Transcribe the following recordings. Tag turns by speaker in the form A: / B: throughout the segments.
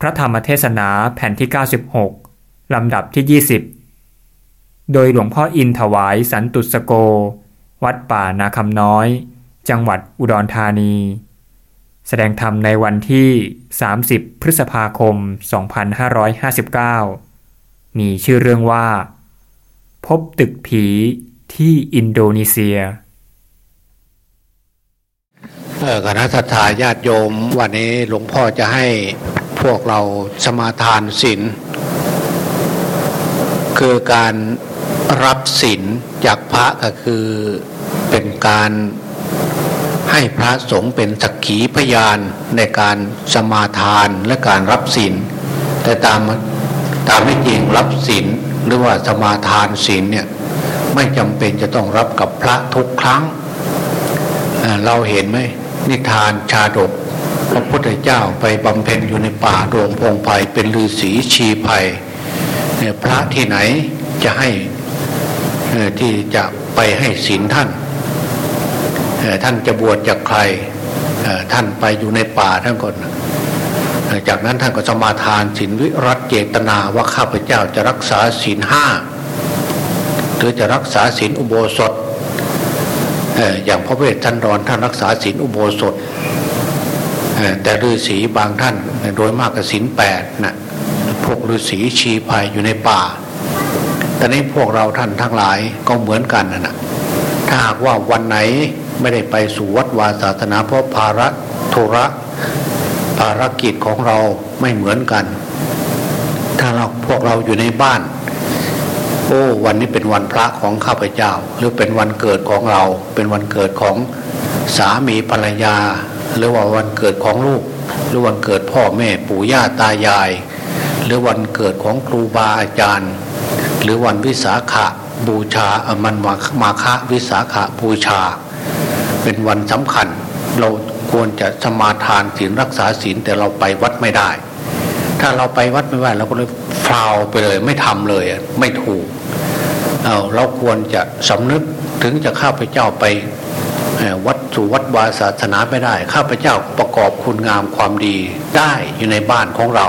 A: พระธรรมเทศนาแผ่นที่ 96 ลำดับที่ 20 โดยหลวงพ่ออินถวายสันตุสโก วัดป่านาคำน้อย จังหวัดอุดรธานี แสดงธรรมในวันที่ 30 พฤษภาคม 2559 มีชื่อเรื่องว่า พบตึกผีที่อินโดนีเซีย
B: คณะทาญาติโยม วันนี้หลวงพ่อจะให้ วกเราสมาทานศีลคือการรับศีลจากพระก็คือเป็นการให้พระสงฆ์เป็นสักขีพยานในการสมาทานและการรับศีลแต่ตามตามไม่จริงรับศีลหรือว่าสมาทานศีลเนี่ยไม่จำเป็นจะต้องรับกับพระทุกครั้ง เราเห็นไหมนิทานชาดก พระพุทธเจ้าไปบำเพ็ญอยู่ในป่าโรงพงไพ่เป็นฤาษีชีภัยเนี่ยพระที่ไหนจะให้ที่จะไปให้ศีลท่านท่านจะบวชจากใครท่านไปอยู่ในป่าท่านก่อนจากนั้นท่านก็สมาทานศีลวิรัตเจตนาว่าข้าพเจ้าจะรักษาศีลห้าหรือจะรักษาศีลอุโบสถอย่างพระเวทท่านรอนท่านรักษาศีลอุโบสถ แต่ฤาษีบางท่านโดยมากกศีลแปดนะพวกฤาษีชีภัยอยู่ในป่าแต่นี้พวกเราท่านทั้งหลายก็เหมือนกันนะถ้าหากว่าวันไหนไม่ได้ไปสู่วัดวาศาสนาเพราะภาระธุระภารกิจของเราไม่เหมือนกัน ถ้าเราพวกเราอยู่ในบ้าน โอ้วันนี้เป็นวันพระของข้าพเจ้า หรือเป็นวันเกิดของเรา เป็นวันเกิดของสามีภรรยา หรือว่าวันเกิดของลูก หรือวันเกิดพ่อแม่ปู่ย่าตายาย หรือวันเกิดของครูบาอาจารย์ หรือวันวิสาขะบูชาอมันมาฆะวิสาขะบูชา เป็นวันสำคัญ เราควรจะสมาทานศีลรักษาศีลแต่เราไปวัดไม่ได้ ถ้าเราไปวัดไม่ได้เราก็เลยฟาวไปเลยไม่ทำเลยไม่ถูก เอาเราควรจะสำนึกถึงจะข้าพเจ้าไป วัดสู่วัดวาศาสนาไม่ได้ ข้าพเจ้าประกอบคุณงามความดีได้อยู่ในบ้านของเรา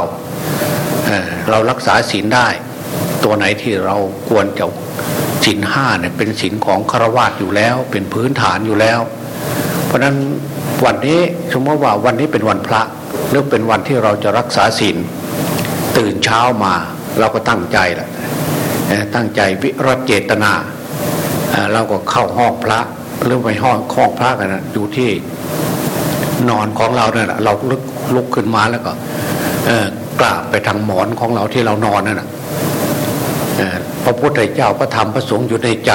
B: เเรารักษาศีลได้ ตัวไหนที่เราควรจะศีลห้าเนี่ยเป็นศีลของฆราวาสอยู่แล้ว เป็นพื้นฐานอยู่แล้ว เพราะฉะนั้นวันนี้สมมติว่าวันนี้เป็นวันพระหรือเป็นวันที่เราจะรักษาศีลตื่นเช้ามาเราก็ตั้งใจแหละตั้งใจวิรัตเจตนาเราก็เข้าห้องพระ หรือไปห้องห้องพระกันนะอยู่ที่นอนของเราเนี่ยเราลุกลุกขึ้นมาแล้วก็กราบไปทางหมอนของเราที่เรานอนนั่นนะพระพุทธเจ้าพระธรรมพระสงฆ์อยู่ในใจ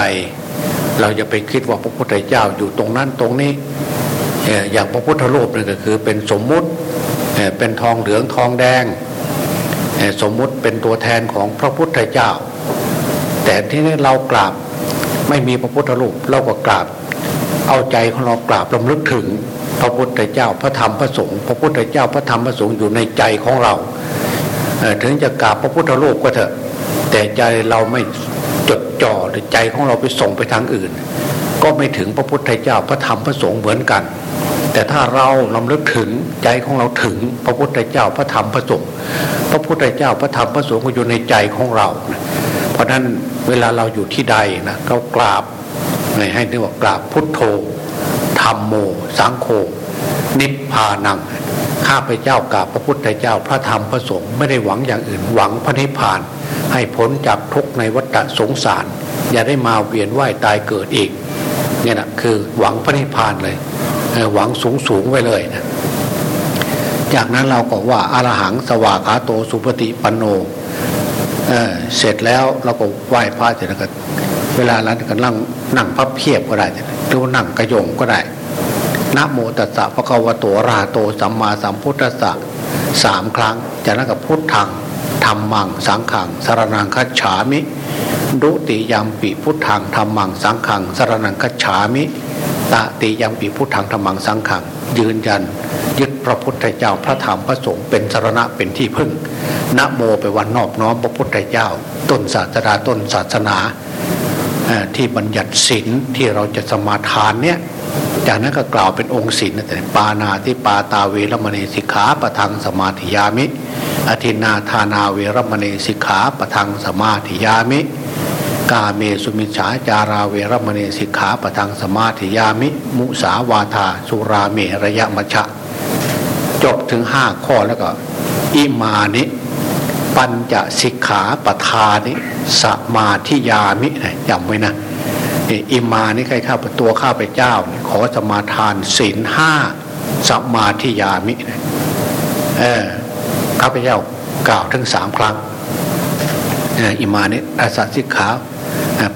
B: เราจะไปคิดว่าพระพุทธเจ้าอยู่ตรงนั้นตรงนี้อย่างพระพุทธรูปนี่ก็คือเป็นสมมุติเป็นทองเหลืองทองแดง สมมุติเป็นตัวแทนของพระพุทธเจ้า แต่ที่นี้เรากราบไม่มีพระพุทธรูปเราก็กราบ เอาใจของเรากราบลำลึกถึง พระพุทธเจ้าพระธรรมพระสงฆ์พระพุทธเจ้าพระธรรมพระสงฆ์อยู่ในใจของเราถึงจะกราบพระพุทธรูปก็เถอะ แต่ใจเราไม่จดจ่อหรือใจของเราไปส่งไปทางอื่น ก็ไม่ถึงพระพุทธเจ้าพระธรรมพระสงฆ์เหมือนกัน แต่ถ้าเราลำลึกถึงใจของเราถึงพระพุทธเจ้าพระธรรมพระสงฆ์พระพุทธเจ้าพระธรรมพระสงฆ์ก็อยู่ในใจของเรา เพราะนั้นเวลาเราอยู่ที่ใดนะเรากราบ ให้เรียกว่ากราบพุทโธธรรมโม สังโฆนิพพานังข้าพเจ้ากราบพระพุทธเจ้าพระธรรมพระสงฆ์ไม่ได้หวังอย่างอื่นหวังพระนิพพาน ให้พ้นจากทุกข์ในวัฏสงสาร อย่าได้มาเวียนว่ายตายเกิดอีกเนี่ยนะคือหวังพระนิพพานเลยหวังสูงสูงไว้เลยนะจากนั้นเราก็ว่าอารหังสวากาโตสุปฏิปันโนเเสร็จแล้วเราก็ไหว้พระเสร็จแล้วก็ เวลานั้นก็นั่งนั่งพับเพียบก็ได้หรือนั่งกระยงก็ได้นะโมตัสสะพระกวโตราโตสัมมาสัมพุทธัสสะสามครั้ง จากนั้นก็พุทธังธรรมัง สังขังสารนังคัจฉามิดุติยามปีพุทธังธรรมัง สังขังสารนังคัจฉามิตติยามปีพุทธังธรรมังสังขัง ยืนยัน ยึดพระพุทธเจ้าพระธรรมพระสงฆ์เป็นสารณะเป็นที่พึ่งนะโมไปวันนอบน้อมพระพุทธเจ้า ต้นศาสนาต้นศาสนา ที่บัญญัติศีลที่เราจะสมาทานเนี่ยจากนั้นก็กล่าวเป็นองค์ศีลแต่ปานาที่ปาตาเวรมณีสิกขาประทังสมาธิยามิ อธินาทานาเวรมณีสิกขาประทังสมาธิยามิ กาเมสุมิชาจาราเวรมณีสิกขาประทังสมาธิยามิ มุสาวาทาสุราเมระยะมชะ จบถึงห้าข้อแล้วก็อิมานิ ปัญจสิกขาปทานิสมาธิยามิจำไว้นะอิมานี่ใครข้าตัวข้าพเจ้า ขอสมาทานศีลห้าสมาธิยามิเออข้าพเจ้ากล่าวทั้งสามครั้งอิมานิอาสัสิกขา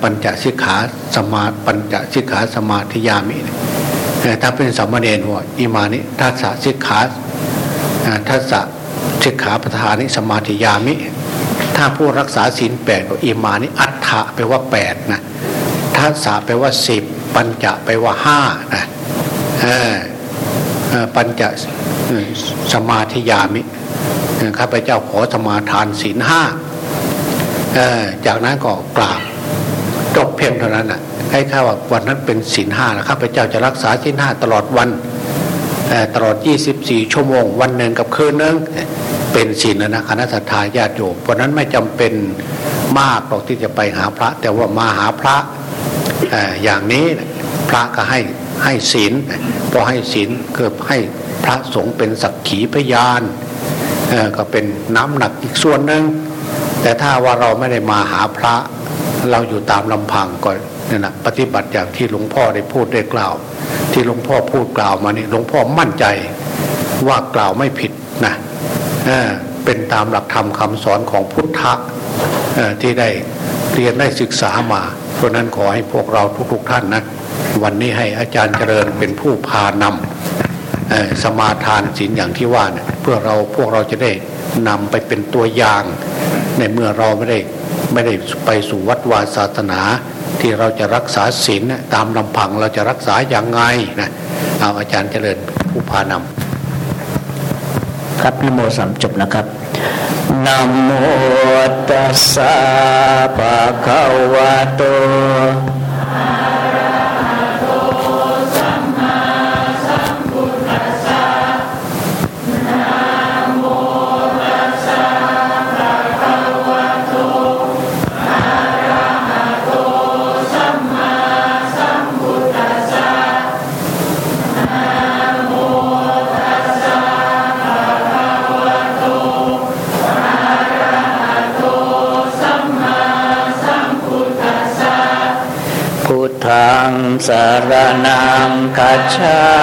B: ปัญจสิกขาสมาปัญจสิกขาสมาธิยามิถ้าเป็นสามเณรว่าอิมานิทัศสิกขาทัศ สิกขาปทานิสมาธิยามิ ถ้าผู้รักษาศีลแปดก็อิมานิอัฏฐะแปลว่าแปดนะทัศแปลว่าสิบปัญจะแปลว่าห้านะปัญจะสมาธิยามิข้าพเจ้าขอสมาทานศีลห้าจากนั้นก็กราบจบเพียงเท่านั้นอะให้ข้าว่าวันนั้นเป็นศีลห้าแล้วข้าพเจ้าจะรักษาศีลห้าตลอดวันตลอด 24 ชั่วโมง วันหนึ่งกับคืนนึง เป็นศีลนะคณะสัตยาญาติโยมเพราะนั้นไม่จำเป็นมากหรอกที่จะไปหาพระ แต่ว่ามาหาพระอย่างนี้พระก็ให้ให้ศีลพอให้ศีลเกิดให้พระสงฆ์เป็นสักขีพยานก็เป็นน้ำหนักอีกส่วนหนึ่งแต่ถ้าว่าเราไม่ได้มาหาพระเราอยู่ตามลำพังก็เนี่ยนะปฏิบัติอย่างที่หลวงพ่อได้พูดได้กล่าว ที่หลวงพ่อพูดกล่าวมานี่หลวงพ่อมั่นใจว่ากล่าวไม่ผิดนะ เป็นตามหลักธรรมคาสอนของพุทธะที่ได้เรียนได้ศึกษามา เพราะนั้นขอให้พวกเราทุกๆท่านนะวันนี้ให้อาจารย์เจริญเป็นผู้พานำสมาทานศีลอย่างที่ว่าเนะเพื่อเราพวกเราจะได้นำไปเป็นตัวอย่าง ในเมื่อเราไม่ได้ไม่ได้ไปสู่วัดวาศาสนา ที่เราจะรักษาศีลตามลำพังเราจะรักษาอย่างไงนะเอาอาจารย์เจริญผู้พานำ
C: ครับนโมสามจบนะครับนโมตัสสะภะคะวะโต สารนังคัจฉา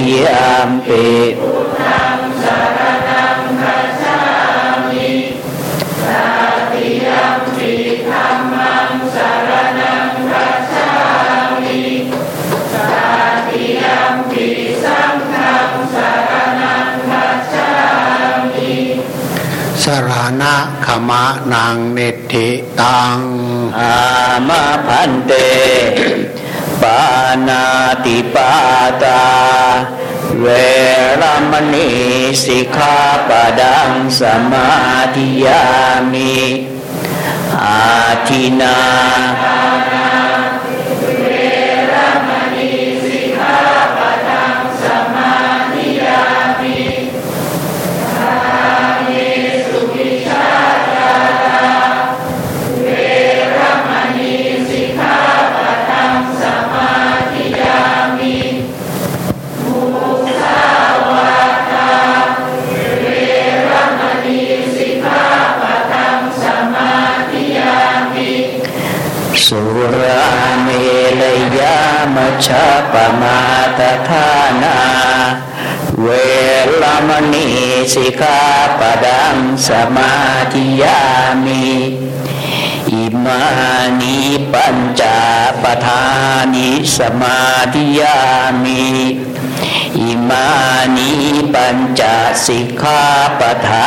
C: ฉามิสาร
B: ณะขมะนางเนติตัง
C: อามาพันเต ปานาติปาตา เวรมณีสิกขาปดังสมาธิยามิอาทินา มชาปมาตทานา เวลามณีสิกาปดังสมาธิยามิอิมานิปัญจปทานิสมาธิยามิ อิมานิปัญจสิกขาปทา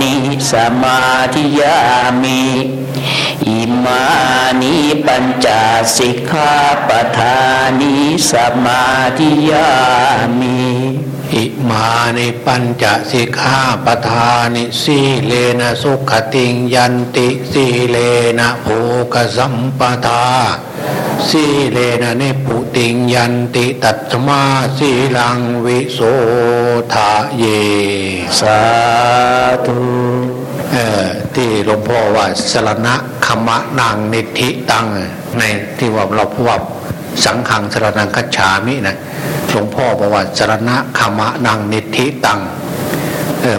C: นิสมาธิยามิอิมานิปัญจสิกขาปทานิสมาธิยามิ
B: มานิปัญจสิกขาปทานิสีเลนะสุขติงยันติสีเลนะโภกสัมปทาสีเลนะเนปุติงยันติตัตมาสีลังวิโสทาเย
C: สาธุ
B: ที่หลวงพ่อว่าสรณะขมะนางนิธิตังในที่ว่าเราพูดว่า สังขังสรนังคัจฉามินะหลวงพ่อบอกว่าสรณะขมะนางนิธิตัง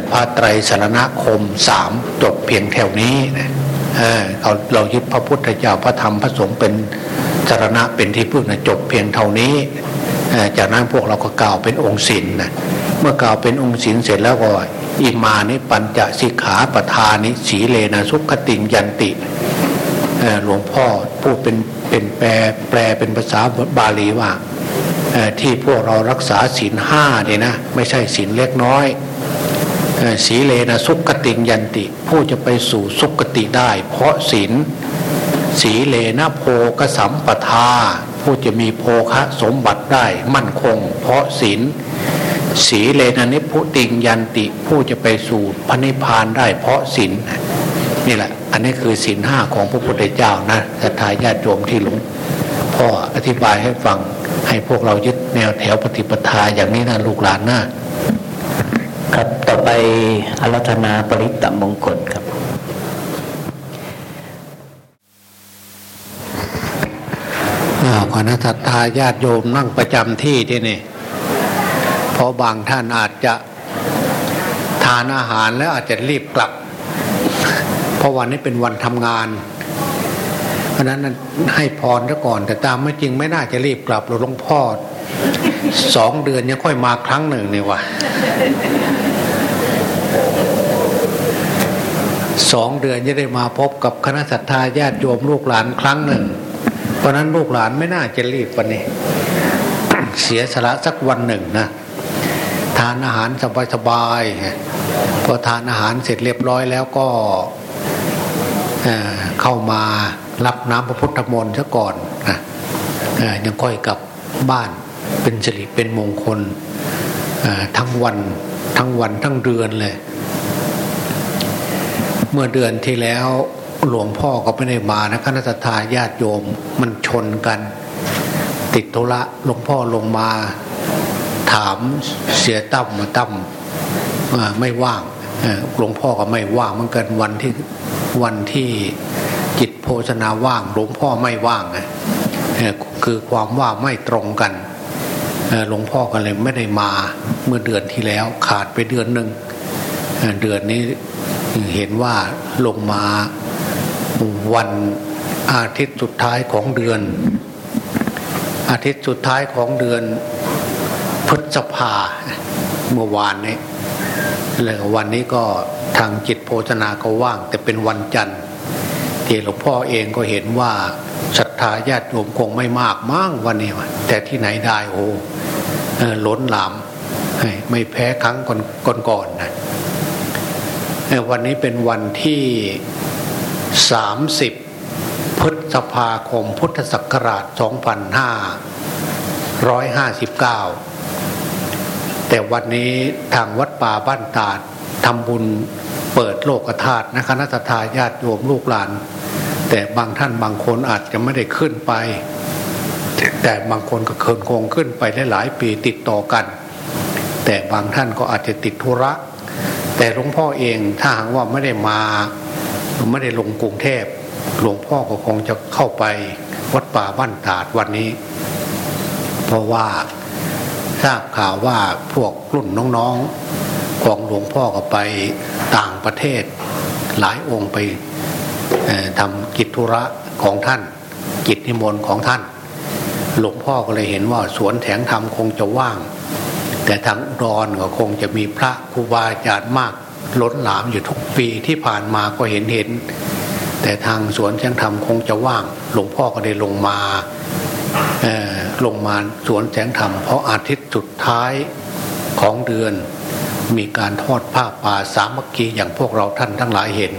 B: พระไตรสรณคมสามจบเพียงแถวนี้นะเเราเรายึดพระพุทธเจ้าพระธรรมพระสงฆ์เป็นสรณะเป็นที่พึ่งนะจบเพียงเท่านี้จากนั้นพวกเราก็กล่าวเป็นองค์ศิลนะเมื่อกล่าวเป็นองค์ศีลเสร็จแล้วก็อิมานิปัญจสิกขาปทานิสีเลนะสุคติงยันติ หลวงพ่อพูดเป็นเป็นแปลแปลเป็นภาษาบาลีว่าที่พวกเรารักษาศีลห้าเนี่ยนะไม่ใช่ศีลเล็กน้อยสีเลนะสุคติง ยันติ ผู้จะไปสู่สุคติได้ เพราะศีลสีเลนะโภคสัมปทา ผู้จะมีโภคะสมบัติได้มั่นคง เพราะศีลสีเลนะนิพุติงยันติ ผู้จะไปสู่พระนิพพานได้เพราะศีลนี่แหละ อันนี้คือศีลห้าของพระพุทธเจ้านะศรัทธาญาติโยมที่หลวงพ่ออธิบายให้ฟังให้พวกเรายึดแนวแถวปฏิปทาอย่างนี้นะลูกหลานนะครับ
C: ต่อไปอารัธนาปริตตมงคลครับ
B: ขอนะศรัทธาญาติโยมนั่งประจำที่ที่นี่เพราะบางท่านอาจจะทานอาหารแล้วอาจจะรีบกลับเพ ราะวันนี้เป็นวันทำงาน เพราะนั้นให้พรซะก่อน แต่ตามไม่จริงไม่น่าจะรีบกลับหลวงพ่อสองเดือนยังค่อยมาครั้งหนึ่งนี่วะสองเดือนจะได้มาพบกับคณะสัตยาญาติโยมลูกหลานครั้งหนึ่ง เพราะนั้นลูกหลานไม่น่าจะรีบวันนี้ เสียสละสักวันหนึ่งนะทานอาหารสบายๆพอทานอาหารเสร็จเรียบร้อยแล้วก็ เข้ามารับน้ำพระพุทธมนต์ซะก่อนนะยังค่อยกลับบ้านเป็นสิริเป็นมงคลทั้งวันทั้งวันทั้งเดือนเลย เมื่อเดือนที่แล้วหลวงพ่อก็ไม่ได้มานะคณะทาญาติโยมมันชนกัน ติดธุระหลวงพ่อลงมาถามเสียตั้มมาตั้มไม่ว่างหลวงพ่อก็ไม่ว่างเหมือนกันวันที่ วันที่จิตโภชนาว่างหลวงพ่อไม่ว่างคือความว่าไม่ตรงกันหลวงพ่อก็เลยไม่ได้มาเมื่อเดือนที่แล้วขาดไปเดือนหนึ่งเดือนนี้เห็นว่าลงมาวันอาทิตย์สุดท้ายของเดือน อาทิตย์สุดท้ายของเดือนพฤษภาเมื่อวานนี้แล้ววันนี้ก็ ทางจิตโภชนาก็ว่าง แต่เป็นวันจันทร์ที่หลวงพ่อเองก็เห็นว่าศรัทธาญาติโยมคงไม่มากมั่งวันนี้แต่ที่ไหนได้โอ้ล้นหลามไม่แพ้ครั้งก่อนๆนะวันนี้เป็นวันที่สามสิบพฤษภาคมพุทธศักราช 2559 แต่วันนี้ทางวัดป่าบ้านตาดทำบุญ เปิดโลกธาตุนะคณะทาญาติโยมลูกหลาน แต่บางท่านบางคนอาจจะไม่ได้ขึ้นไป แต่บางคนก็เคินคงขึ้นไปได้หลายปีติดต่อกัน แต่บางท่านก็อาจจะติดธุระ แต่หลวงพ่อเองถ้าหากว่าไม่ได้มาไม่ได้ลงกรุงเทพหลวงพ่อก็คงจะเข้าไปวัดป่าบ้านตาดวันนี้ เพราะว่าทราบข่าวว่าพวกรุ่นน้องๆ ของหลวงพ่อก็ไปต่างประเทศ หลายองค์ไปทำกิจธุระของท่าน กิจนิมนต์ของท่าน หลวงพ่อก็เลยเห็นว่าสวนแถงธรรมคงจะว่าง แต่ทางรอนก็คงจะมีพระครูบาอาจารย์มากล้นหลามอยู่ทุกปีที่ผ่านมาก็เห็นเห็น แต่ทางสวนเชียงธรรมคงจะว่าง หลวงพ่อก็ได้ลงมาลงมาสวนแสงธรรมเพราะอาทิตย์สุดท้ายของเดือน มีการทอดผ้าป่าสามัคคีอย่างพวกเราท่านทั้งหลายเห็น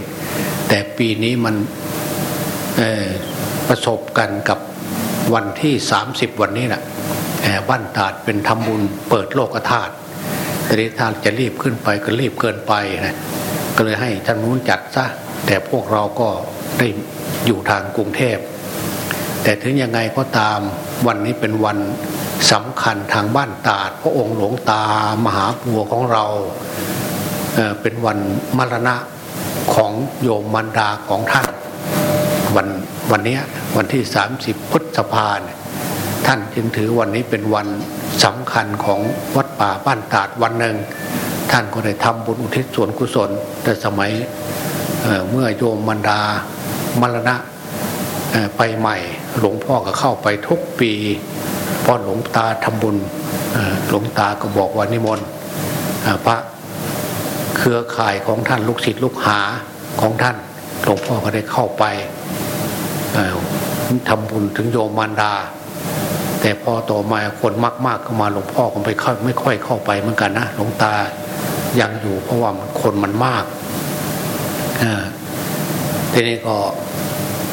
B: แต่ปีนี้มันประสบกันกับวันที่ 30 วันนี้แหละบ้านตาดเป็นทำบุญเปิดโลกธาตุแต่นี้ถ้าจะรีบขึ้นไปก็รีบเกินไปนะก็เลยให้ท่านนู้นจัดซะแต่พวกเราก็ได้อยู่ทางกรุงเทพ แต่ถึงยังไงก็ตามวันนี้เป็นวัน สำคัญทางบ้านตาด พระองค์หลวงตามหาปัวของเราเเป็นวันมรณะของโยมมันดาของท่านวันวันนี้วันที่ 30พฤษภาท่านจึงถือวันนี้เป็นวันสำคัญของวัดป่าบ้านตาดวันหนึ่งท่านก็ได้ทำบุญอุทิศส่วนกุศล แต่สมัยเเมื่อโยมมันดามรณะไปใหม่ หลวงพ่อก็เข้าไปทุกปี พอหลวงตาทำบุญหลวงตาก็บอกว่านิมนต์พระเครือข่ายของท่านลูกศิษย์ลูกหาของท่านหลวงพ่อก็ได้เข้าไปทำบุญถึงโยมมารดา แต่พอต่อมาคนมากๆเข้ามาหลวงพ่อก็ไปเข้าไม่ค่อยเข้าไปเหมือนกันนะหลวงตายังอยู่เพราะว่าคนมันมากทีนี้ก็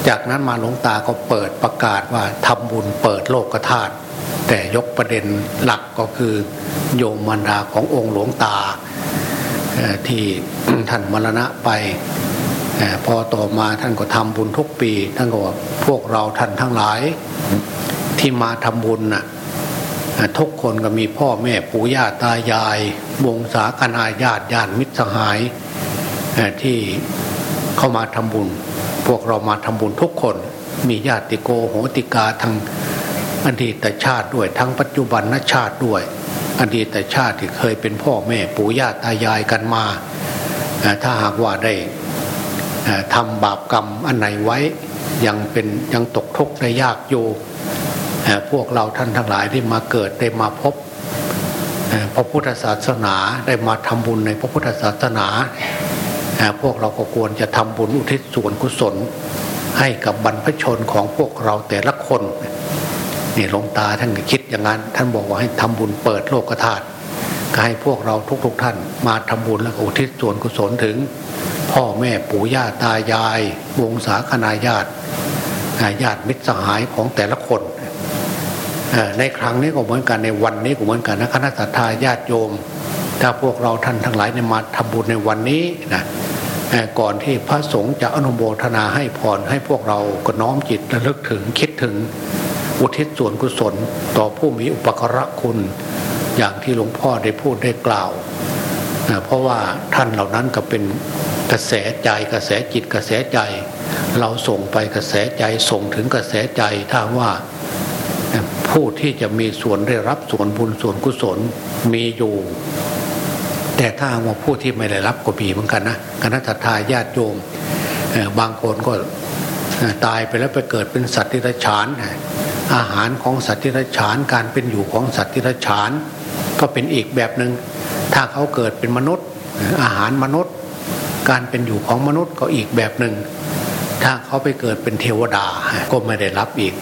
B: จากนั้นมาหลวงตาก็เปิดประกาศว่าทำบุญเปิดโลกธาตุ แต่ยกประเด็นหลักก็คือโยมมารดาขององค์หลวงตาที่ท่านมรณะไปพอต่อมาท่านก็ทำบุญทุกปี ท่านก็ว่าพวกเราท่านทั้งหลายที่มาทำบุญน่ะทุกคนก็มีพ่อแม่ปู่ย่าตายาย วงศาคณาญาติญาติมิตรสหายที่เข้ามาทำบุญ พวกเรามาทำบุญทุกคน มีญาติโกโหติกาทั้ง อดีตชาติด้วยทั้งปัจจุบันนชาติด้วย อดีตชาติที่เคยเป็นพ่อแม่ปู่ย่าตายายกันมา ถ้าหากว่าได้ทำบาปกรรมอันไหนไว้ยังเป็นยังตกทุกข์ได้ยากอยู่พวกเราท่านทั้งหลายได้มาเกิดได้มาพบพระพุทธศาสนาได้มาทำบุญในพระพุทธศาสนาพวกเราก็ควรจะทำบุญอุทิศส่วนกุศล ให้กับบรรพชนของพวกเราแต่ละคน นี่หลวงตาท่านก็คิดอย่างนั้น ท่านบอกว่าให้ทำบุญเปิดโลกธาตุก็ให้พวกเราทุกๆทท่าน มาทำบุญแล้วอุทิศส่วนกุศลถึง พ่อแม่ปู่ย่าตายาย วงศาคณาญาติญาติมิตรสหายของแต่ละคนในครั้งนี้ก็เหมือนกันในวันนี้ก็เหมือนกันนะคณะสัตยาญาติโยม ถ้าพวกเราท่านทั้งหลายในมาทำบุญในวันนี้นะก่อนที่พระสงฆ์จะอนุโมทนาให้พรให้พวกเราก็น้อมจิตระลึกถึงคิดถึง อุทิศส่วนกุศลต่อผู้มีอุปกระคุณ อย่างที่หลวงพ่อได้พูดได้กล่าวเพราะว่าท่านเหล่านั้นก็เป็นกระแสใจกระแสจิตกระแสใจ เราส่งไปกระแสใจส่งถึงกระแสใจถ้าว่าผู้ที่จะมีส่วนได้รับส่วนบุญส่วนกุศลมีอยู่ แต่ถ้าว่าผู้ที่ไม่ได้รับก็มีเหมือนกันนะคณะทาญาติโยมบางคนก็ตายไปแล้วไปเกิดเป็นสัตว์ที่ไรฉาน อาหารของสัตว์ที่ไรฉานการเป็นอยู่ของสัตว์ที่ไรฉาน ก็เป็นอีกแบบหนึง่งถ้าเขาเกิดเป็นมนุษย์ อาหารมนุษย์ การเป็นอยู่ของมนุษย์ก็อีกแบบหนึ่งถ้าเขาไปเกิดเป็นเทวดาก็ไม่ได้รับอีก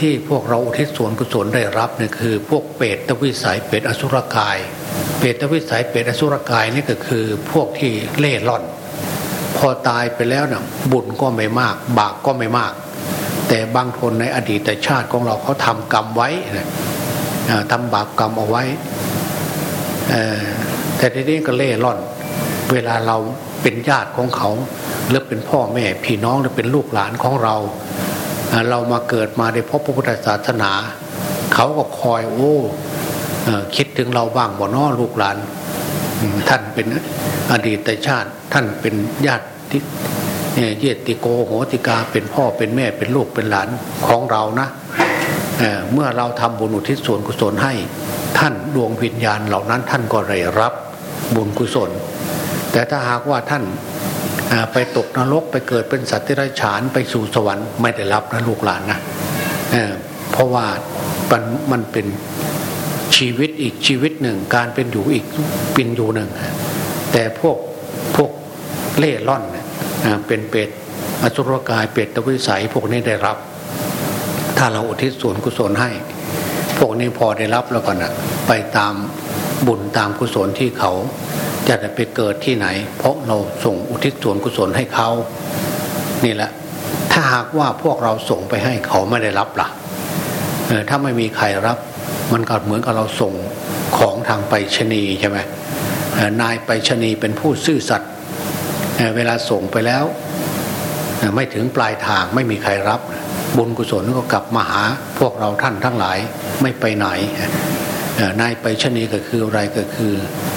B: ที่พวกเราอุทิศส่วนกุศลได้รับเนี่ยคือ พวกเปรตวิสัยเปรตอสุรกาย เปรตวิสัยเปรตอสุรกายนี่ก็คือพวกที่เล่ร่อน พอตายไปแล้วนะ่ะบุญก็ไม่มาก บาปก็ไม่มาก แต่บางคนในอดีตชาติของเราเขาทำกรรมไว้ทำบาปกรรมเอาไว้แต่ทีนี้ก็เล่ร่อน เวลาเราเป็นญาติของเขาหรือเป็นพ่อแม่พี่น้องหรือเป็นลูกหลานของเรา เรามาเกิดมาในพบพระพุทธศาสนา เขาก็คอยโอ้คิดถึงเราบ้างบ่น้อลูกหลาน ท่านเป็นอดีตชาติ ท่านเป็นญาติ เยติโกโหติกาเป็นพ่อเป็นแม่เป็นลูกเป็นหลานของเรานะเเมื่อเราทำบุญอุทิศส่วนกุศลให้ ท่านดวงวิญญาณเหล่านั้นท่านก็ได้รับบุญกุศล แต่ถ้าหากว่าท่านไปตกนรกไปเกิดเป็นสัตว์ที่ไร้ฉานไปสู่สวรรค์ไม่ได้รับนะลูกหลานนะเเพราะว่ามันมันเป็นชีวิตอีกชีวิตหนึ่งการเป็นอยู่อีกเป็นอยู่หนึ่ง แต่พวกพวกเล่ร่อนเเป็นเป็ดอสุรกายเปรตะวิสัยพวกนี้ได้รับ ถ้าเราอุทิศส่วนกุศลให้ พวกนี้พอได้รับแล้วก็นะไปตามบุญตามกุศลที่เขาจะได้ไปเกิดที่ไหน เพราะเราส่งอุทิศส่วนกุศลให้เขา นี่แหละ ถ้าหากว่าพวกเราส่งไปให้เขาไม่ได้รับล่ะถ้าไม่มีใครรับมันก็เหมือนกับเราส่งของทางไปชนีใช่ไหมนายไปชนีเป็นผู้ซื่อสัตย์ เวลาส่งไปแล้ว ไม่ถึงปลายทางไม่มีใครรับ บุญกุศลก็กลับมาหาพวกเราท่านทั้งหลายไม่ไปไหนนายไปชนีก็คืออะไรก็คือ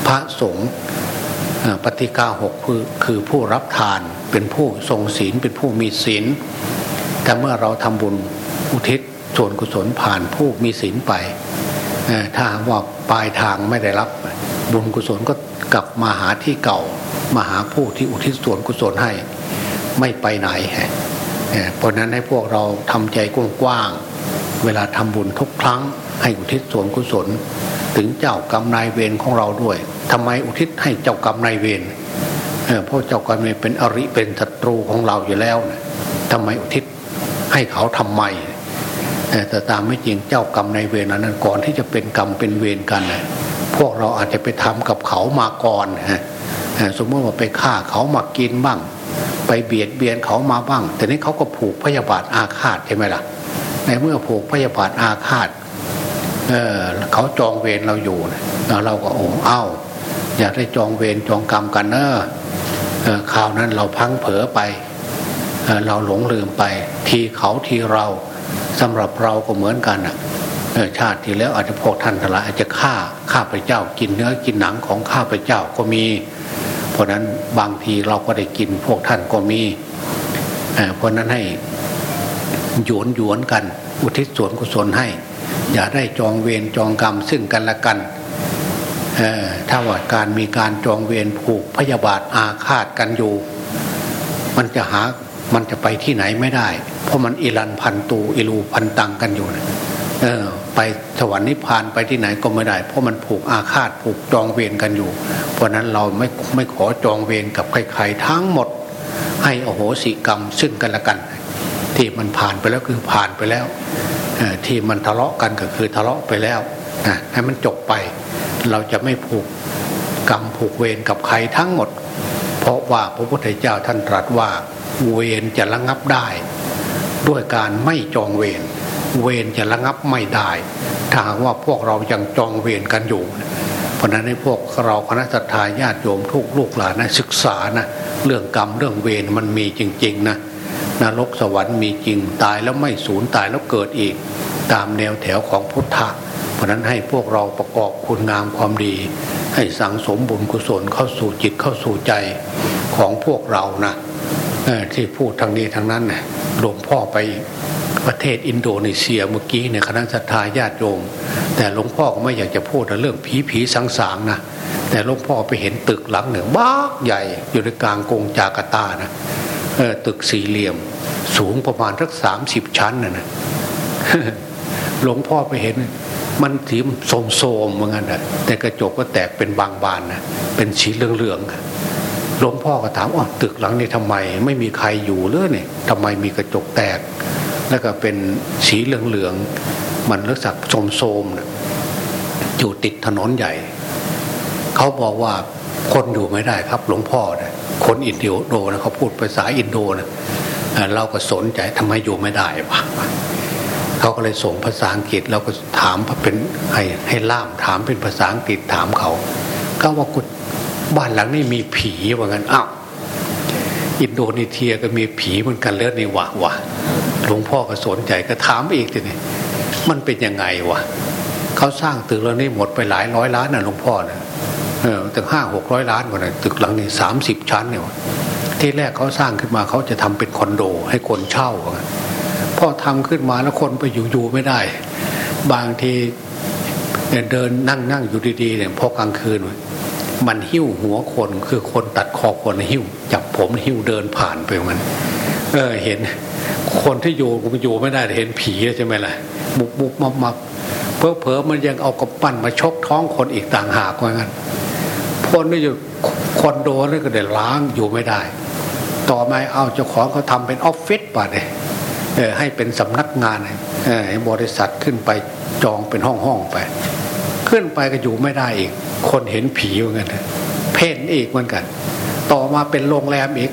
B: พระสงฆ์ปฏิกาหกคือคือผู้รับทานเป็นผู้ทรงศีลเป็นผู้มีศีลแต่เมื่อเราทำบุญอุทิศส่วนกุศลผ่านผู้มีศีลไปถ้าว่าปลายทางไม่ได้รับบุญกุศลก็ กลับมาหาที่เก่ามาหาผู้ที่อุทิศส่วนกุศลให้ไม่ไปไหนเพราะนั้นให้พวกเราทำใจกว้างๆเวลาทำบุญทุกครั้ง ให้อุทิศส่วนกุศล ถึงเจ้ากรรมนายเวรของเราด้วยทำไมอุทิศให้เจ้ากรรมนายเวรเพราะเจ้ากรรมนายเป็นอริเป็นศัตรูของเราอยู่แล้วทำไมอุทิศให้เขาทำไมแต่ตามไม่จริงเจ้ากรรมนายเวรนั้นก่อนที่จะเป็นกรรมเป็นเวรกัน พวกเราอาจจะไปทำกับเขามาก่อนฮะสมมติว่าไปฆ่าเขามากินบ้าง ไปเบียดเบียนเขามาบ้าง แต่นี้เขาก็ผูกพยาบาทอาฆาตใช่ไหมล่ะ ในเมื่อผูกพยาบาทอาฆาตเเขาจองเวรเราอยู่เราก็โอ้เอ้า อยากได้จองเวรจองกรรมกันเนอะคราวนั้นเราพังเผลอไปเราหลงลืมไป ทีเขาทีเราสำหรับเราก็เหมือนกันอะ ชาติที่แล้วอาจจะพวกท่านทั้งหลายอาจจะฆ่าข้าพเจ้ากินเนื้อกินหนังของข้าพเจ้าก็มี เพราะนั้นบางทีเราก็ได้กินพวกท่านก็มีเพราะนั้นให้หยวนหยวนกัน อุทิศส่วนกุศลให้ อย่าได้จองเวรจองกรรมซึ่งกันและกันถ้าว่าการมีการจองเวรผูกพยาบาทอาฆาตกันอยู่ มันจะหามันจะไปที่ไหนไม่ได้ เพราะมันอิรันพันตูอิรูพันตังกันอยู่นะ เออไปสวรรค์นิพพานไปที่ไหนก็ไม่ได้ เพราะมันผูกอาฆาตผูกจองเวรกันอยู่ เพราะนั้นเราไม่ไม่ขอจองเวรกับใครๆทั้งหมด ให้อโหสิกรรมซึ่งกันและกัน ที่มันผ่านไปแล้วคือผ่านไปแล้วที่มันทะเลาะกันก็คือทะเลาะไปแล้วนะให้มันจบไป เราจะไม่ผูกกรรมผูกเวรกับใครทั้งหมด เพราะว่าพระพุทธเจ้าท่านตรัสว่าเวรจะระงับได้ ด้วยการไม่จองเวร เวรจะระงับไม่ได้ ถ้าหากว่าพวกเรายังจองเวรกันอยู่ เพราะนั้นให้พวกเราคณะสัตยาญาติโยมทุกลูกหลานนะศึกษานะเรื่องกรรมเรื่องเวรมันมีจริงๆนะนรกสวรรค์มีจริงตายแล้วไม่สูญตายแล้วเกิดอีก ตามแนวแถวของพุทธะเพราะนั้นให้พวกเราประกอบคุณงามความดี ให้สังสมบุญกุศลเข้าสู่จิตเข้าสู่ใจของพวกเรานะที่พูดทางนี้ทางนั้นนะหลวงพ่อไป ประเทศอินโดนีเซียเมื่อกี้เนี่ยคณะสัตยาญาติโยม แต่หลวงพ่อก็ไม่อยากจะพูดเรื่องผีผีสังสางนะแต่หลวงพ่อไปเห็นตึกหลังหนึ่งบ้าใหญ่อยู่ในกลางกรุงจาการ์ตานะตึกสี่เหลี่ยม สูงประมาณสักสามสิบชั้นนะนะหลวงพ่อไปเห็นมันสีโสมโสมเหมือนกันนะแต่กระจกก็แตกเป็นบางบานนะเป็นสีเหลืองๆหลวงพ่อก็ถามว่าตึกหลังนี้ทำไม ไม่มีใครอยู่เลยเนี่ยทำไมมีกระจกแตก แล้วก็เป็นสีเหลืองๆมันลักษณะโสมๆอยู่ติดถนนใหญ่ เขาบอกว่าคนอยู่ไม่ได้ครับหลวงพ่อนะคนอินโดนะเขาพูดภาษาอินโดนะเราก็สนใจทำไมอยู่ไม่ได้วะเขาก็เลยส่งภาษาอังกฤษเราก็ถามเป็นให้ให้ล่ามถามเป็นภาษาอังกฤษถามเขาเขาว่ากุบ้านหลังนี้มีผีว่างั้นอ้าว อินโดนีเซียก็มีผีเหมือนกันเลือดในวะวะหลวงพ่อก็สนใจก็ถามอีกทีนี่มันเป็นยังไงวะเขาสร้างตึกแล้วนี่หมดไปหลายร้อยล้านนะหลวงพ่อนะเออตึกห้าหกร้อยล้านกว่านะตึกหลังนี้สามสิบชั้นเนี่ยที่แรกเขาสร้างขึ้นมาเขาจะทำเป็นคอนโด ให้คนเช่าพอทำขึ้นมาแล้วคนไปอยู่อยู่ไม่ได้ บางทีเดินนั่งนั่งอยู่ดีๆเนี่ยพอกลางคืน มันหิ้วหัวคนคือคนตัดคอคนหิ้วจับผมหิ้วเดินผ่านไปมัน เออเห็น คนที่อยู่ก็อยู่ไม่ได้เห็นผีใช่ไหมล่ะบุบบุบมามาเพอเพอมันยังเอากระปั้นมาชกท้องคนอีกต่างหากว่างั้นคนที่อยู่คอนโดนี่ก็เดี๋ยวล้างอยู่ไม่ได้ ต่อมาเอาเจ้าของเขาทำเป็นออฟฟิศป่ะเนี่ยให้เป็นสำนักงานให้บริษัทขึ้นไปจองเป็นห้องห้องไป ขึ้นไปก็อยู่ไม่ได้อีก คนเห็นผีเหมือนกันเพ่นอีกเหมือนกัน ต่อมาเป็นโรงแรมอีก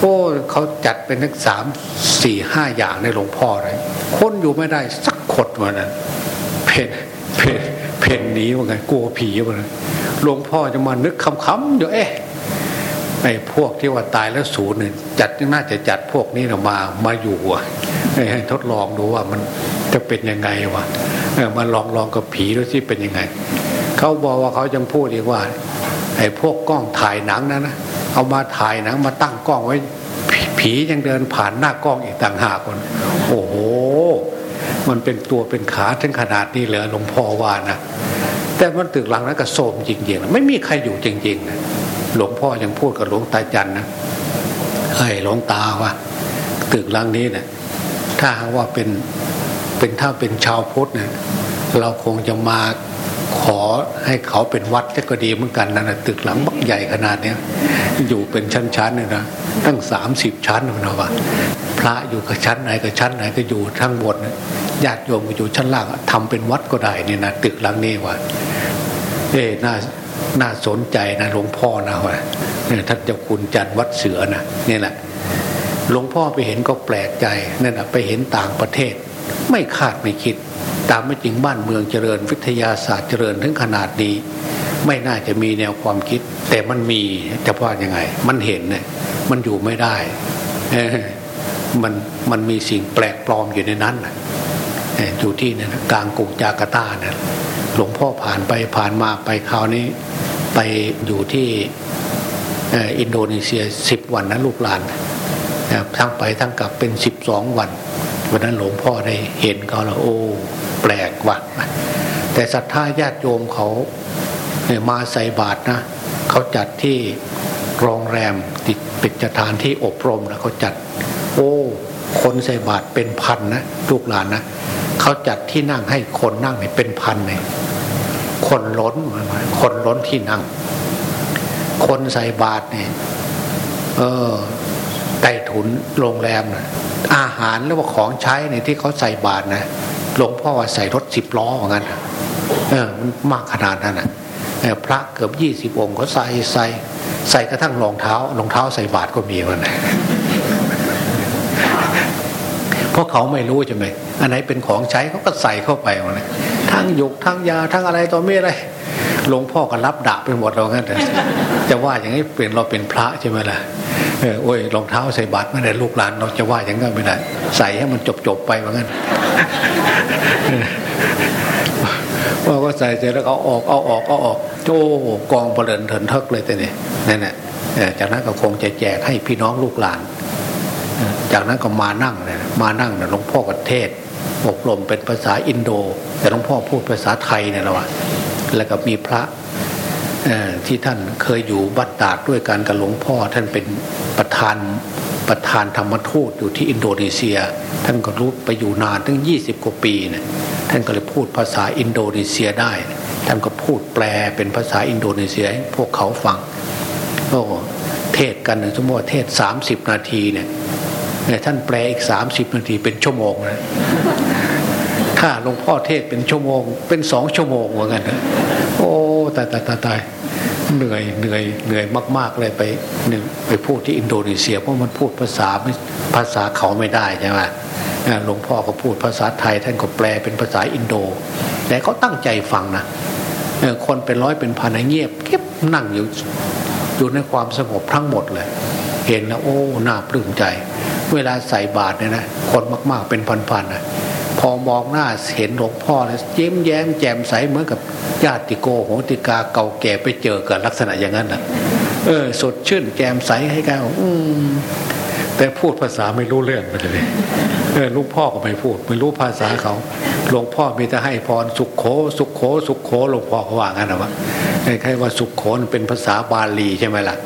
B: โอ้เขาจัดเป็นทั้งสามสี่ห้าอย่างในหลวงพ่อเลยคนอยู่ไม่ได้สักคนวันนั้นเพ่นเพ่นเพ่นหนีเหมือนกันกลัวผีเหมือนกันหลวงพ่อจะมานึกคำๆอยู่เอ๊ะไอ้พวกที่ว่าตายแล้วศูนย์เนี่ยจัดน่าจะจัดพวกนี้นมามาอยู่อะให้ทดลองดูว่ามันจะเป็นยังไงวะมาลองลองกับผีดูที่เป็นยังไง เขาบอกว่าเขายังพูดอีกว่าไอ้พวกกล้องถ่ายหนังนะนะเอามาถ่ายหนังมาตั้งกล้องไว้ ผียังเดินผ่านหน้ากล้องอีกต่างหากคน โอ้โห มันเป็นตัวเป็นขาถึงขนาดนี้เลยหลวงพ่อว่านะแต่มันตึกหลังนั้นก็โสมจริงๆไม่มีใครอยู่จริงๆนะหลวงพ่อยังพูดกับหลวงตาจันนะเฮ้ยหลวงตาว่าตึกหลังนี้เนะี่ยถ้าว่าเป็นเป็นถ้าเป็นชาวพุทธเนะี่ยเราคงจะมา ขอให้เขาเป็นวัดก็ดีเหมือนกันนะตึกหลังบักใหญ่ขนาดเนี้ยอยู่เป็นชั้นๆเลยนะตั้งสามสิบชั้นนะว่าพระอยู่กับชั้นไหนกับชั้นไหนก็อยู่ทั้งหมดญาติโยมก็อยู่ชั้นล่างทำเป็นวัดก็ได้นี่นะตึกหลังนี้ว่าเอ๊น่าน่าสนใจนะหลวงพ่อนะว่าท่านเจ้าคุณจันวัดเสือนะนี่แหละหลวงพ่อไปเห็นก็แปลกใจนั่นแหะไปเห็นต่างประเทศ ไม่คาดไม่คิด ตามไม่จริงบ้านเมืองเจริญ วิทยาศาสตร์เจริญถึงขนาดนี้ ไม่น่าจะมีแนวความคิด แต่มันมีจะว่ายังไง มันเห็นเนี่ยมันอยู่ไม่ได้มันมันมีสิ่งแปลกปลอมอยู่ในนั้นอยู่ที่นี่กลางกรุงจาการ์ตาเนี่ยหลวงพ่อผ่านไปผ่านมาไปคราวนี้ ไปอยู่ที่อินโดนีเซียสิบวันนะลูกหลานทั้งไปทั้งกลับเป็นสิบสองวัน วันนั้นหลวงพ่อได้เห็นเขาแล้วโอ้แปลกว่ะแต่ศรัทธาญาติโยมเขามาใส่บาตรนะเขาจัดที่โรงแรมติดปิดสถานที่อบรมนะเขาจัด โอ้คนใส่บาตรเป็นพันนะลูกหลานนะเขาจัดที่นั่งให้คนนั่งเนี่ยเป็นพันเลยคนล้นคนล้นที่นั่ง คนใส่บาตรเนี่ยเออใต้ถุนโรงแรมนะ อาหารหรือว่าของใช้เนี่ยที่เขาใส่บาตรนะหลวงพ่อว่าใส่รถสิบล้อเหมือนกันเออมันมากขนาดนั้นนะพระเกือบยี่สิบองค์เขาใส่ใส่ใส่กระทั่งรองเท้ารองเท้าใส่บาตรก็มีมันเพราะเขาไม่รู้ใช่ไหมอันไหนเป็นของใช้เขาก็ใส่เข้าไปหมดเลยทั้งหยกทั้งยาทั้งอะไรต่อไม่อะไรหลวงพ่อก็รับดาบไปหมดเรางั้นแต่จะว่าอย่างนี้เป็นเราเป็นพระใช่ไหมล่ะ โอ้ยรองเท้าใส่บาตรไม่ได้ลูกหลานเราจะว่าอย่างนั้นไม่ได้ ใส่ให้มันจบจบไปว่างั้นว่าก็ใส่เสร็จแล้วเอาออกเอาออกเอาออกโจ้กองประเดินเถินเทิกเลยแต่เนี่ยนั่นแหละจากนั้นก็คงจะแจกให้พี่น้องลูกหลาน จากนั้นก็มานั่งเนี่ยมานั่งเนี่ยหลวงพ่อกับเทศอบรมเป็นภาษาอินโด แต่หลวงพ่อพูดภาษาไทยเนี่ยละวะแล้วก็มีพระ ที่ท่านเคยอยู่บัดาดด้วยกันกับหลวงพ่อ ท่านเป็นประธานประธานธรรมทูตอยู่ที่อินโดนีเซีย ท่านก็รู้ไปอยู่นานตั้งยี่สิบกว่าปีเนี่ยท่านก็เลยพูดภาษาอินโดนีเซียได้ ท่านก็พูดแปลเป็นภาษาอินโดนีเซียให้พวกเขาฟังโอ้เทศกันสมมติเทศสามสิบนาทีเนี่ยเนี่ยท่านแปลอีกสามสิบนาทีเป็นชั่วโมงนะถ้าหลวงพ่อเทศเป็นชั่วโมง เป็นสองชั่วโมงเหมือนกันนะ ตายตายตายตายเหนื่อยเหนื่อยเหนื่อยมาก ๆ เลยไปหนึ่งไปพูดที่อินโดนีเซีย เพราะมันพูดภาษาภาษาเขาไม่ได้ใช่ไหมหลวงพ่อก็พูดภาษาไทยท่านก็แปลเป็นภาษาอินโด แต่เขาตั้งใจฟังนะคนเป็นร้อยเป็นพันเงียบเก็บนั่งอยู่อยู่ในความสงบทั้งหมดเลย เห็นแล้วโอ้น่าปลื้มใจ เวลาใส่บาตรเนี่ยนะคนมาก ๆเป็นพันๆนะพอมองหน้าเห็นหลวงพ่อแล้วยิ้มแย้มแจ่มใสเหมือนกับ ญาติโกโหติกาเก่าแก่ไปเจอกับลักษณะอย่างนั้นนะเออ สดชื่นแจ่มใสให้กันอืมแต่พูดภาษาไม่รู้เรื่องไปเลยเออลูกพ่อก็ไม่พูด ไม่รู้ภาษาเขาหลวงพ่อมีแต่ให้พรสุขโข สุขโข สุขโขหลวงพ่อเขาว่างั้นนะวะใครว่าสุขโขเป็นภาษาบาลีใช่ไหมล่ะ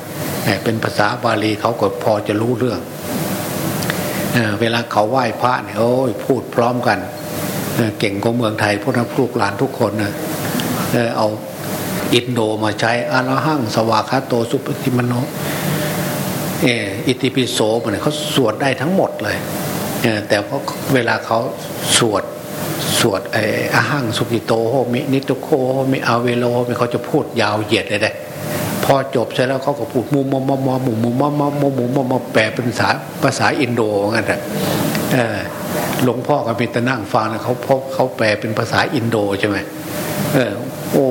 B: เป็นภาษาบาลีเขาก็พอจะรู้เรื่องเวลาเขาไหว้พระเนี่ยโอ้ยพูดพร้อมกันเก่งกว่าเมืองไทยพวกนักลูกหลานทุกคนนะ เอาอินโดมาใช้อาลหังสวากาโตสุปฏิมโนเอออิติปิโสมันเขาสวดได้ทั้งหมดเลยเอแต่พอเวลาเขาสวดสวดไอ้อะหังสุขิโตโหมินิททุกโข โหมิอะเวโร โหมิเขาจะพูดยาวเหยียดเลยเด้พอจบเสร็จแล้วเขาก็พูดมุมมมมมุมมุมมมมุมมุมมอมแปลเป็นภาษาภาษาอินโดงั้นแหละหลวงพ่อก็เป็นตะนั่งฟังนะเขาพบเขาแปลเป็นภาษาอินโดใช่ไหมเออ โอ้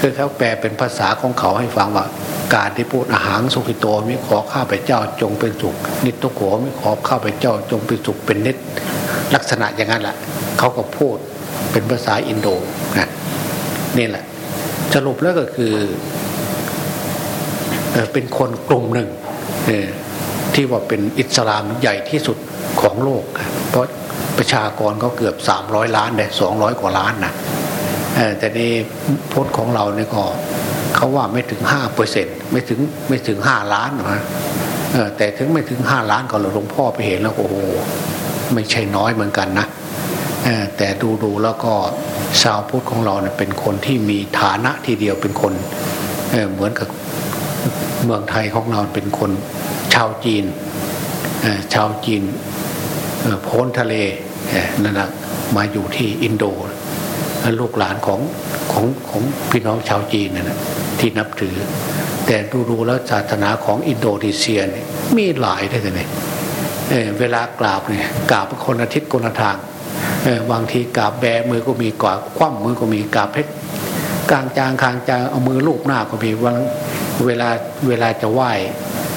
B: คือเขาแปลเป็นภาษาของเขาให้ฟังว่า การที่พูดอะหัง สุขิโต โหมิขอข้าพเจ้าจงเป็นสุข นิตุโขมิขอข้าพเจ้าจงเป็นสุขเป็นนิดลักษณะอย่างนั้นแหละเขาก็พูดเป็นภาษาอินโดนะนี่แหละ สรุปแล้วก็คือเป็นคนกลุ่มหนึ่งที่ว่าเป็นอิสลามใหญ่ที่สุดของโลก เพราะประชากรเขาเกือบสามร้อยล้านเลยสองร้อยกว่าล้านนะ แต่ในพจน์ของเราเนี่ยก็เขาว่าไม่ถึงห้าเปอร์เซ็นไม่ถึงไม่ถึงห้าล้านนะแต่ถึงไม่ถึงห้าล้านก็หลวงพ่อไปเห็นแล้วโอ้โหไม่ใช่น้อยเหมือนกันนะแต่ดูดูแล้วก็ชาวพุทธของเราเนี่ยเป็นคนที่มีฐานะทีเดียวเป็นคนเเหมือนกับเมืองไทยของเราเป็นคนชาวจีนชาวจีนพ้นทะเลนั่นแหละมาอยู่ที่อินโด ลูกหลานของของของพี่น้องชาวจีนนะที่นับถือ แต่ดูดูแล้วศาสนาของอินโดนีเซียนมีหลายได้เลยเเวลากราบเนี่ยกราบคนอาทิตย์คนทางบางทีกราบแบมือก็มีกว่าคว่ำมือก็มีกราบเพชรกลางจางคางจางเอามือลูบหน้าก็มีวันเวลาเวลาจะไหว้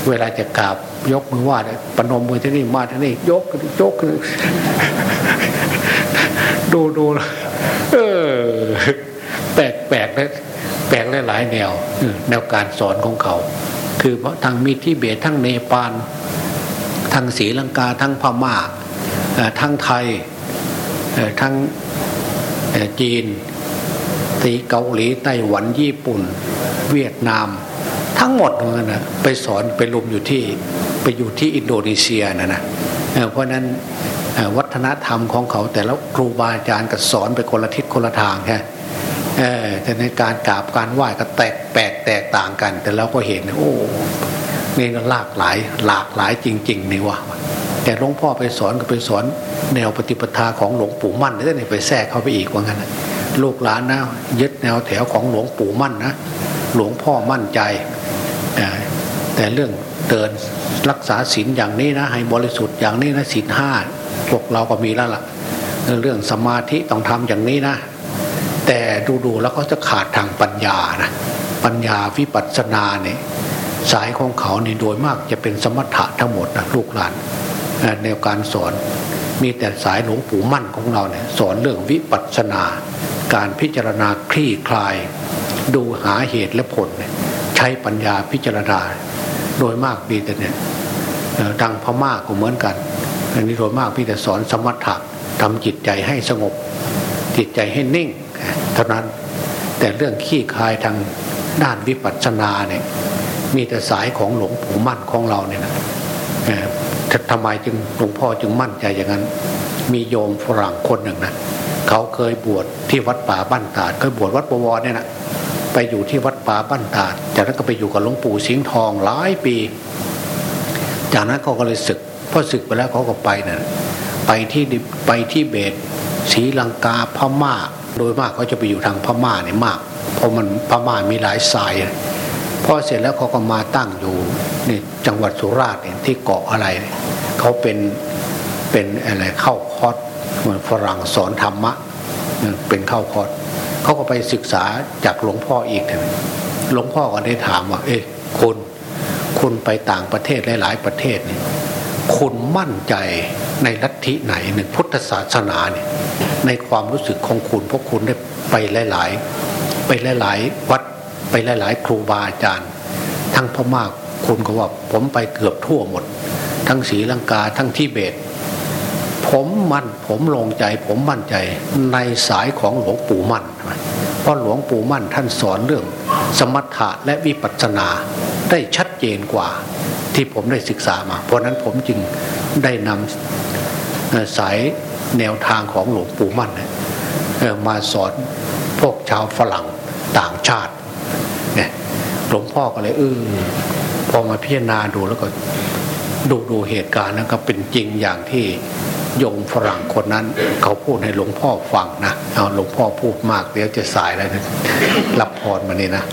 B: เวลาจะกราบยกมือไหว้ปนมมือที่นี่มาที่นี่ยกยกดูดู เออแปลกแปลกและแปลกหลายแนวแนวการสอนของเขา คือเพราะทางมีที่เบตทั้งเนปาลทั้งศรีลังกาทั้งพม่าทั้งไทยทั้งจีนตีเกาหลีไต้หวันญี่ปุ่น เวียดนาม ทั้งหมดเลยนะไปสอนไปรวมอยู่ที่ไปอยู่ที่อินโดนีเซียนะนะเพราะนั้น วัฒนธรรมของเขาแต่แล้วครูบาอาจารย์ก็สอนไปคนละทิศคนละทางแค่แต่ในการกราบการไหว้ก็แตกแปลกแตกต่างกัน แต่เราก็เห็นโอ้นี่หลากหลายหลากหลายจริง ๆ นี่วะแต่หลวงพ่อไปสอนก็ไปสอนแนวปฏิปทาของหลวงปู่มั่นนี่ไปแทรกเข้าไปอีกว่างั้นลูกหลานนะยึดแนวแถวของหลวงปู่มั่นนะหลวงพ่อมั่นใจ แต่เรื่องเดินรักษาศีลอย่างนี้นะให้บริสุทธิ์อย่างนี้นะศีลห้า พวกเราก็มีแล้วล่ะ เรื่องสมาธิต้องทำอย่างนี้นะ แต่ดูๆแล้วก็จะขาดทางปัญญานะปัญญาวิปัสสนาเนี่ยสายของเขาเนี่ยโดยมากจะเป็นสมถะทั้งหมดนะลูกหลานในการสอนมีแต่สายหลวงปู่มั่นของเราเนี่ยสอนเรื่องวิปัสสนา การพิจารณาคลี่คลาย ดูหาเหตุและผล ใช้ปัญญาพิจารณา โดยมากมีแต่เนี่ยดังพม่าก็เหมือนกัน อันนี้โดยมากพี่แต่สอนสมถะทำจิตใจให้สงบ จิตใจให้นิ่งเท่านั้นแต่เรื่องขี้คายทางด้านวิปัสสนาเนี่ยมีแต่สายของหลวงปู่มั่นของเราเนี่ยนะทำไมจึงหลวงพ่อจึงมั่นใจอย่างนั้น มีโยมฝรั่งคนหนึ่งนะเขาเคยบวชที่วัดป่าบ้านตาดเคยบวชวัดปวรเนี่ยนะไปอยู่ที่วัดป่าบ้านตาดจากนั้นก็ไปอยู่กับหลวงปู่สิงห์ทองหลายปี จากนั้นเขาก็เลยศึก พอศึกไปแล้วเขาก็ไปนะ่ะไปที่ไปที่เบตศรีลังกาพม่า โดยมากเขาจะไปอยู่ทางพม่าเนี่ยมาก เพราะมันพม่ามีหลายสายพอเสร็จแล้วเขาก็มาตั้งอยู่นี่จังหวัดสุราษฎร์เนี่ยที่เกาะอะไร เขาเป็นเป็นอะไรเข้าคอร์สเหมือนฝรั่งสอนธรรมะเป็นเข้าคอร์สเขาก็ไปศึกษาจากหลวงพ่ออีกหลวงพ่อก็ได้ถามว่า เอ๊ะคุณคุณไปต่างประเทศหลาย ๆ ประเทศเนี่ย คุณมั่นใจในลัทธิไหนหนึ่งพุทธศาสนาเนี่ยในความรู้สึกของคุณเพราะคุณได้ไปหลาย ๆ ไปหลาย ๆ วัดไปหลาย ๆ ครูบาอาจารย์ ทั้งพม่าคุณก็ว่าผมไปเกือบทั่วหมด ทั้งศรีลังกาทั้งทิเบต ผมมั่นผมลงใจ ผมมั่นใจในสายของหลวงปู่มั่นเพราะหลวงปู่มั่นท่านสอนเรื่อง สมถะและวิปัสสนาได้ชัดเจนกว่า ที่ผมได้ศึกษามา เพราะนั้นผมจึงได้นำสายแนวทางของหลวงปู่มั่นมาสอนพวกชาวฝรั่งต่างชาติเนี่ยหลวงพ่อก็เลยเออพอมาพิจารณาดูแล้วก็ดูดูเหตุการณ์แล้วก็เป็นจริงอย่างที่ยงฝรั่งคนนั้น เขาพูดให้หลวงพ่อฟังนะเอาหลวงพ่อพูดมากเดี๋ยวจะสายแล้วนะรับพรมานี่นะ